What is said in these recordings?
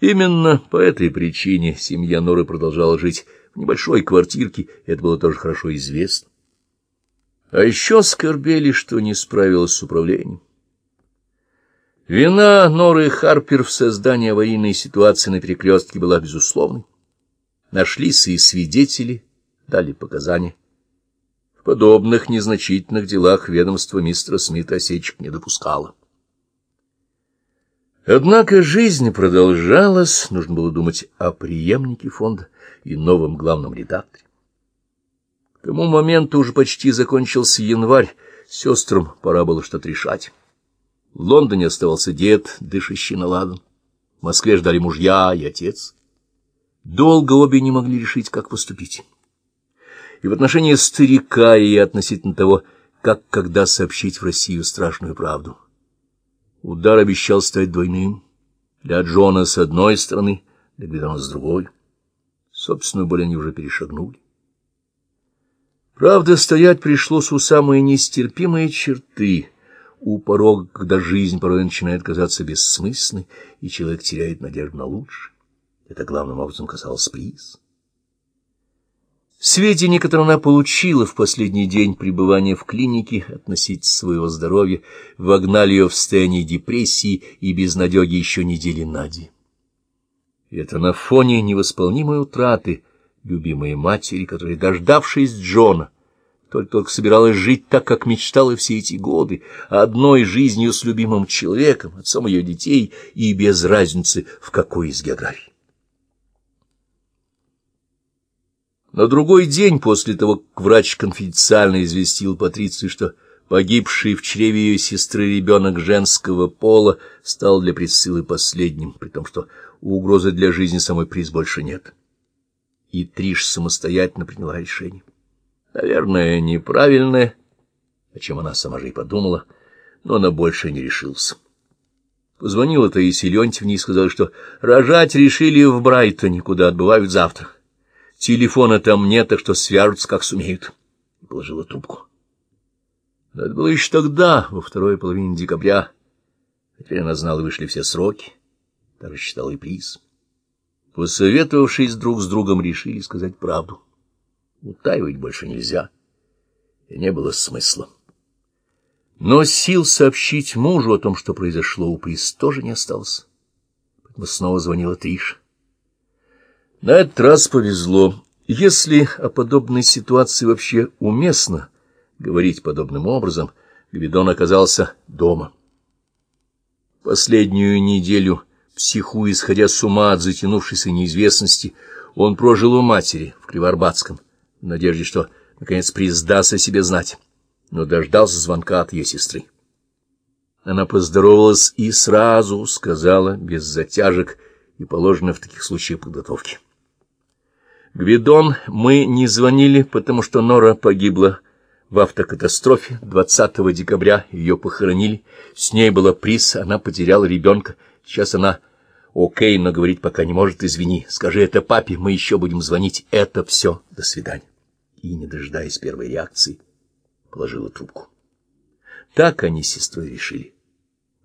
Именно по этой причине семья Норы продолжала жить в небольшой квартирке, это было тоже хорошо известно. А еще скорбели, что не справилась с управлением. Вина Норы Харпер в создании аварийной ситуации на перекрестке была безусловной. Нашлись и свидетели, дали показания. В подобных незначительных делах ведомство мистера Смита осечек не допускало. Однако жизнь продолжалась, нужно было думать о преемнике фонда и новом главном редакторе. К тому моменту уже почти закончился январь, сестрам пора было что-то решать. В Лондоне оставался дед, дышащий на ладан. В Москве ждали мужья и отец. Долго обе не могли решить, как поступить. И в отношении старика, и относительно того, как когда сообщить в Россию страшную правду. Удар обещал стать двойным. Для Джона с одной стороны, для Гвидона с другой. Собственную боль они уже перешагнули. Правда, стоять пришлось у самой нестерпимой черты, у порога, когда жизнь порой начинает казаться бессмысленной, и человек теряет надежду на лучшее. Это главным образом касалось приз. Сведения, которые она получила в последний день пребывания в клинике относительно своего здоровья, вогнали ее в состояние депрессии и безнадеги еще недели на день. И это на фоне невосполнимой утраты любимой матери, которая, дождавшись Джона, только-только собиралась жить так, как мечтала все эти годы, одной жизнью с любимым человеком, отцом ее детей, и без разницы, в какой из географий. На другой день после того, как врач конфиденциально известил Патрицию, что погибший в чреве ее сестры ребенок женского пола стал для Присциллы последним, при том, что угрозы для жизни самой Прис больше нет. И Триш самостоятельно приняла решение. Наверное, неправильное, о чем она сама же и подумала, но она больше не решилась. Позвонила Таисия Леонтьевне и сказала, что рожать решили в Брайтоне, куда отбывают завтра. Телефона там нет, так что свяжутся, как сумеют. И положила трубку. Но это было еще тогда, во второй половине декабря. Теперь она знала, вышли все сроки. Даже считала и приз. Посоветовавшись друг с другом, решили сказать правду. Утаивать больше нельзя. И не было смысла. Но сил сообщить мужу о том, что произошло у приз, тоже не осталось. Поэтому снова звонила Триша. На этот раз повезло. Если о подобной ситуации вообще уместно говорить подобным образом, Гвидон оказался дома. Последнюю неделю, психу, исходя с ума от затянувшейся неизвестности, он прожил у матери в Кривоарбатском, в надежде, что, наконец, приздаст о себе знать, но дождался звонка от ее сестры. Она поздоровалась и сразу сказала, без затяжек и положенной в таких случаях подготовки. Гвидон, мы не звонили, потому что Нора погибла в автокатастрофе 20 декабря. Ее похоронили. С ней была приз, она потеряла ребенка. Сейчас она окей, но говорить пока не может. Извини, скажи это папе, мы еще будем звонить. Это все. До свидания. И, не дожидаясь первой реакции, положила трубку. Так они с сестрой решили.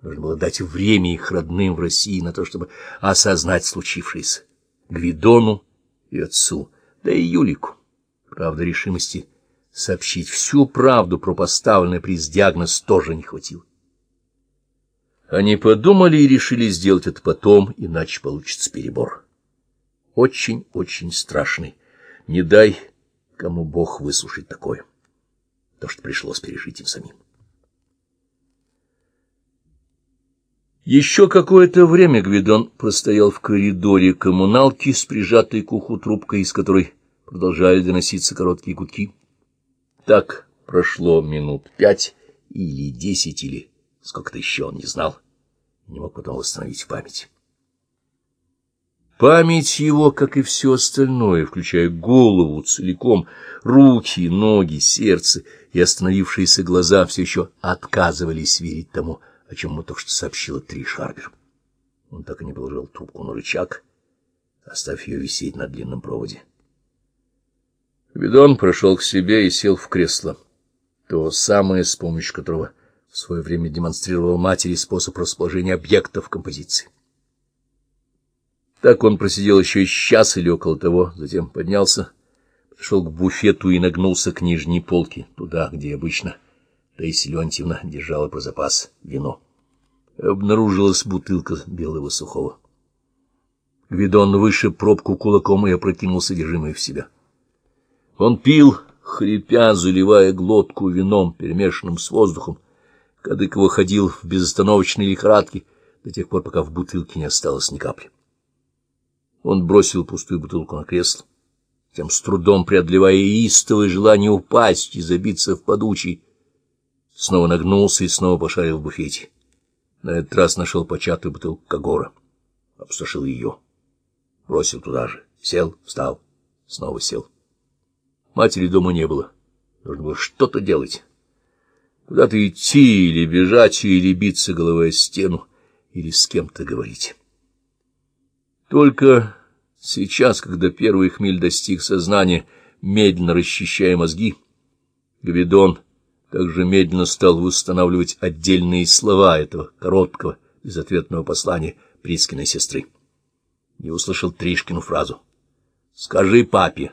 Нужно было дать время их родным в России на то, чтобы осознать случившееся. Гвидону и отцу, да и Юлику. Правда, решимости сообщить всю правду про поставленный приз диагноз тоже не хватило. Они подумали и решили сделать это потом, иначе получится перебор. Очень-очень страшный. Не дай кому Бог выслушать такое. То, что пришлось пережить им самим. Еще какое-то время Гвидон простоял в коридоре коммуналки с прижатой к уху трубкой, из которой продолжали доноситься короткие гудки. Так прошло минут пять или десять, или сколько-то еще он не знал, не мог потом восстановить память. Память его, как и все остальное, включая голову целиком, руки, ноги, сердце и остановившиеся глаза, все еще отказывались верить тому, о чем ему только что сообщила Три Шарбер. Он так и не положил трубку на рычаг, оставив ее висеть на длинном проводе. Видон прошел к себе и сел в кресло. То самое, с помощью которого в свое время демонстрировал матери способ расположения объектов композиции. Так он просидел еще час или около того, затем поднялся, пришел к буфету и нагнулся к нижней полке, туда, где обычно Таисия Леонтьевна держала про запас вино. Обнаружилась бутылка белого сухого. Гвидон выше пробку кулаком и опрокинул содержимое в себя. Он пил, хрипя, заливая глотку вином, перемешанным с воздухом. Кадык его в безостановочной лихорадке до тех пор, пока в бутылке не осталось ни капли. Он бросил пустую бутылку на кресло, тем с трудом преодолевая истовое желание упасть и забиться в подучий. Снова нагнулся и снова пошарил в буфете. На этот раз нашел початую бутылку Кагора. Обсушил ее. Бросил туда же. Сел, встал, снова сел. Матери дома не было. Нужно было что-то делать. Куда-то идти или бежать, или биться головой о стену, или с кем-то говорить. Только сейчас, когда первый хмель достиг сознания, медленно расчищая мозги, Гвидон также медленно стал восстанавливать отдельные слова этого короткого, безответного послания Прискиной сестры. И услышал Тришкину фразу «Скажи папе».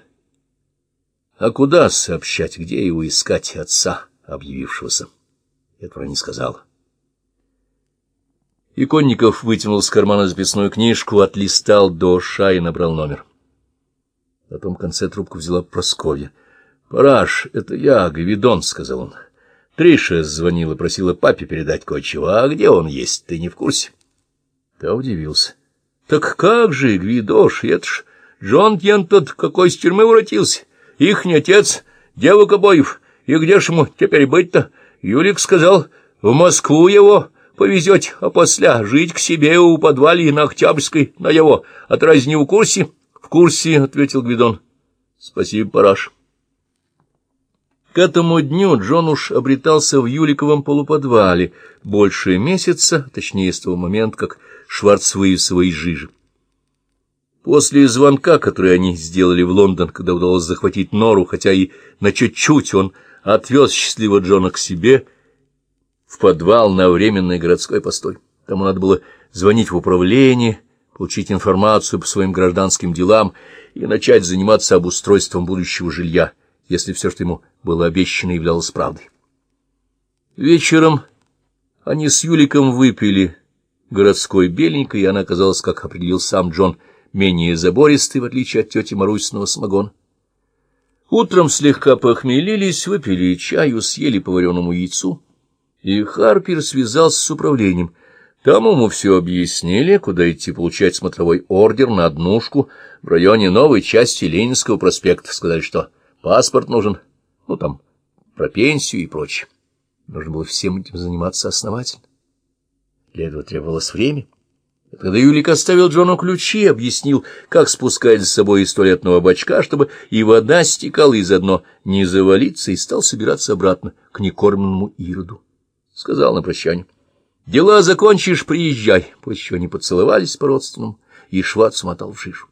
А куда сообщать, где его искать отца, объявившегося? Этого не сказала. Иконников вытянул из кармана записную книжку, отлистал до ша и набрал номер. На том конце трубку взяла Просковья. — Параш, это я, Гвидон, — сказал он. Триша звонила, просила папе передать кое-чего. А где он есть, ты не в курсе? Та удивился. — Так как же, Гвидош, это ж Джон Кен тот какой с тюрьмы воротился. Ихний отец, девок обоев. И где ж ему теперь быть-то? Юлик сказал, в Москву его повезете, а после жить к себе у подвале на Октябрьской, на его. От разве не в курсе? — В курсе, — ответил Гвидон. — Спасибо, Параш. К этому дню Джон уж обретался в Юликовом полуподвале больше месяца, точнее, с того момента, как Шварц вывез свои жижи. После звонка, который они сделали в Лондон, когда удалось захватить Нору, хотя и на чуть-чуть он отвез счастливого Джона к себе в подвал на временный городской постой. Тому надо было звонить в управление, получить информацию по своим гражданским делам и начать заниматься обустройством будущего жилья, если все, что ему было обещано, являлось правдой. Вечером они с Юликом выпили городской беленькой, и она оказалась, как определил сам Джон, — менее забористый, в отличие от тети Марусиного самогона. Утром слегка похмелились, выпили чаю, съели по вареному яйцу, и Харпер связался с управлением. Там ему все объяснили, куда идти получать смотровой ордер на однушку в районе новой части Ленинского проспекта. Сказали, что паспорт нужен, ну там, про пенсию и прочее. Нужно было всем этим заниматься основательно. Для этого требовалось время. Когда Юлик оставил Джону ключи, объяснил, как спускать с собой из туалетного бачка, чтобы и вода стекала, и заодно не завалиться, и стал собираться обратно к некормленному Ироду. Сказал на прощание. — Дела закончишь, приезжай. После чего они поцеловались по-родственному, и Шват смотал в шишу.